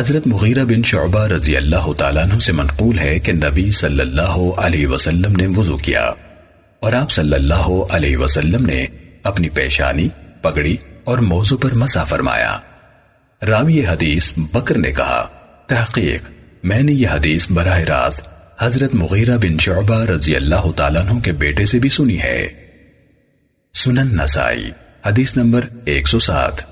حضرت مغیرہ بن شعبہ رضی اللہ تعالیٰ عنہ سے منقول ہے کہ نبی صلی اللہ علیہ وسلم نے وضو کیا اور آپ صلی اللہ علیہ وسلم نے اپنی پیشانی، پگڑی اور موضوع پر مسا فرمایا۔ راوی حدیث بکر نے کہا، تحقیق، میں نے یہ حدیث براہ راست حضرت مغیرہ بن شعبہ رضی اللہ تعالیٰ عنہ کے بیٹے سے بھی سنی ہے۔ سنن نسائی، حدیث نمبر ایک سو سات۔